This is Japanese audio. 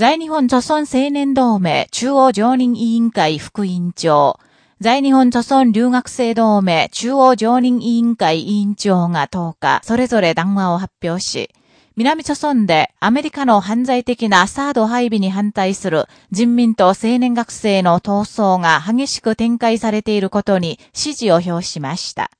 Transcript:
在日本著村青年同盟中央常任委員会副委員長、在日本著村留学生同盟中央常任委員会委員長が10日、それぞれ談話を発表し、南朝村でアメリカの犯罪的なサード配備に反対する人民と青年学生の闘争が激しく展開されていることに支持を表しました。